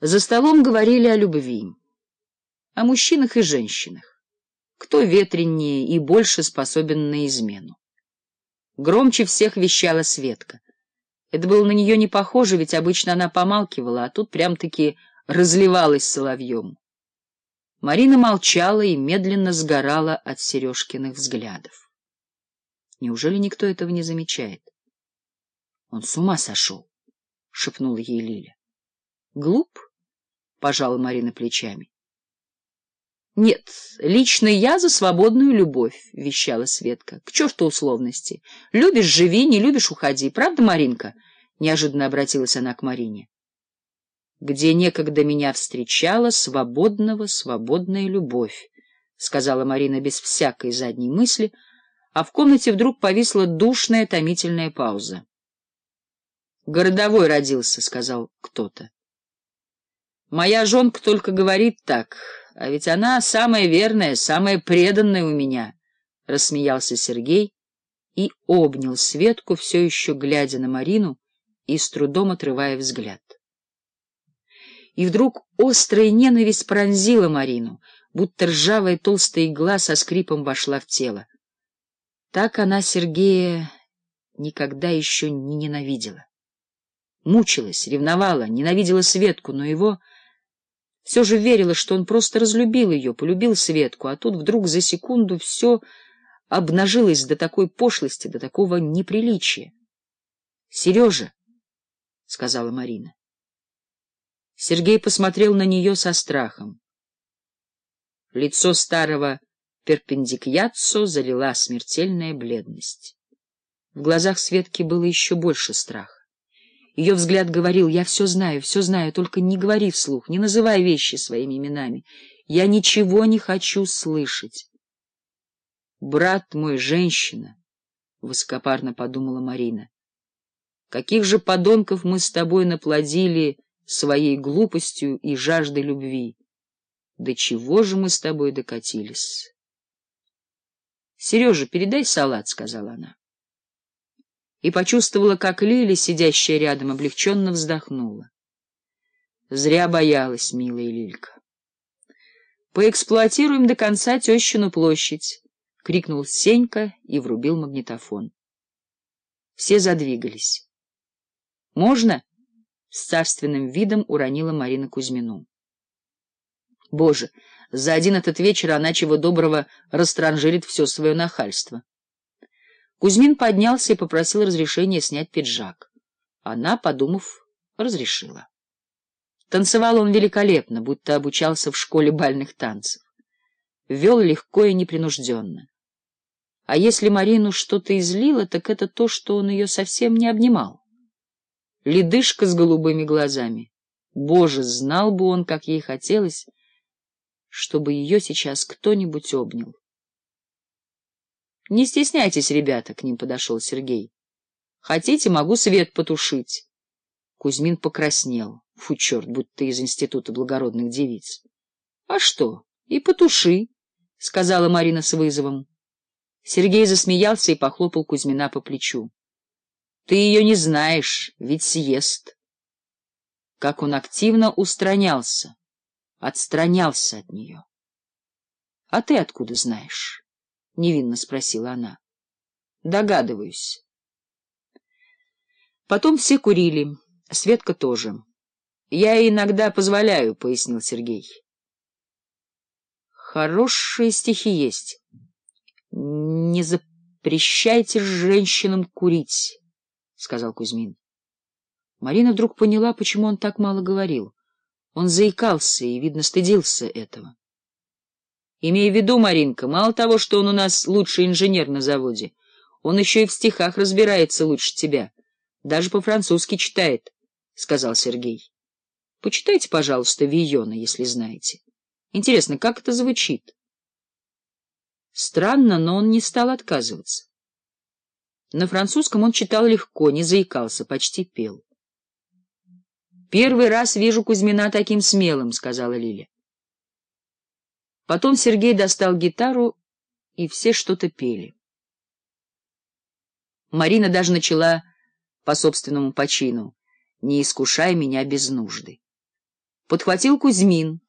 За столом говорили о любви, о мужчинах и женщинах, кто ветреннее и больше способен на измену. Громче всех вещала Светка. Это было на нее не похоже, ведь обычно она помалкивала, а тут прям-таки разливалась соловьем. Марина молчала и медленно сгорала от Сережкиных взглядов. Неужели никто этого не замечает? — Он с ума сошел, — шепнула ей Лиля. — Глуп? —— пожала Марина плечами. «Нет, лично я за свободную любовь», — вещала Светка. «К черту условности. Любишь — живи, не любишь — уходи. Правда, Маринка?» — неожиданно обратилась она к Марине. «Где некогда меня встречала свободного, свободная любовь», — сказала Марина без всякой задней мысли, а в комнате вдруг повисла душная томительная пауза. «Городовой родился», — сказал кто-то. Моя жонка только говорит так, а ведь она самая верная, самая преданная у меня, — рассмеялся Сергей и обнял Светку, все еще глядя на Марину и с трудом отрывая взгляд. И вдруг острая ненависть пронзила Марину, будто ржавая толстая игла со скрипом вошла в тело. Так она Сергея никогда еще не ненавидела мучилась, ревновала, ненавидела Светку, но его все же верила, что он просто разлюбил ее, полюбил Светку, а тут вдруг за секунду все обнажилось до такой пошлости, до такого неприличия. — Сережа, — сказала Марина. Сергей посмотрел на нее со страхом. Лицо старого перпендикьяццо залила смертельная бледность. В глазах Светки было еще больше страха. Ее взгляд говорил, я все знаю, все знаю, только не говори вслух, не называй вещи своими именами. Я ничего не хочу слышать. Брат мой, женщина, — высокопарно подумала Марина, — каких же подонков мы с тобой наплодили своей глупостью и жаждой любви. До чего же мы с тобой докатились? — Сережа, передай салат, — сказала она и почувствовала, как Лили, сидящая рядом, облегченно вздохнула. Зря боялась, милая Лилька. «Поэксплуатируем до конца тещину площадь!» — крикнул Сенька и врубил магнитофон. Все задвигались. «Можно?» — с царственным видом уронила Марина Кузьмину. «Боже, за один этот вечер она чего доброго растранжирит все свое нахальство!» Кузьмин поднялся и попросил разрешения снять пиджак. Она, подумав, разрешила. Танцевал он великолепно, будто обучался в школе бальных танцев. Вел легко и непринужденно. А если Марину что-то излило, так это то, что он ее совсем не обнимал. Ледышка с голубыми глазами. Боже, знал бы он, как ей хотелось, чтобы ее сейчас кто-нибудь обнял. Не стесняйтесь, ребята, — к ним подошел Сергей. Хотите, могу свет потушить. Кузьмин покраснел. Фу, черт, будто из института благородных девиц. А что, и потуши, — сказала Марина с вызовом. Сергей засмеялся и похлопал Кузьмина по плечу. Ты ее не знаешь, ведь съест. Как он активно устранялся, отстранялся от нее. А ты откуда знаешь? — невинно спросила она. — Догадываюсь. Потом все курили, Светка тоже. — Я иногда позволяю, — пояснил Сергей. — Хорошие стихи есть. Не запрещайте женщинам курить, — сказал Кузьмин. Марина вдруг поняла, почему он так мало говорил. Он заикался и, видно, стыдился этого. Имея в виду, Маринка, мало того, что он у нас лучший инженер на заводе, он еще и в стихах разбирается лучше тебя. Даже по-французски читает, — сказал Сергей. — Почитайте, пожалуйста, Вийона, если знаете. Интересно, как это звучит? Странно, но он не стал отказываться. На французском он читал легко, не заикался, почти пел. — Первый раз вижу Кузьмина таким смелым, — сказала Лиля. Потом Сергей достал гитару, и все что-то пели. Марина даже начала по собственному почину «Не искушай меня без нужды». Подхватил Кузьмин.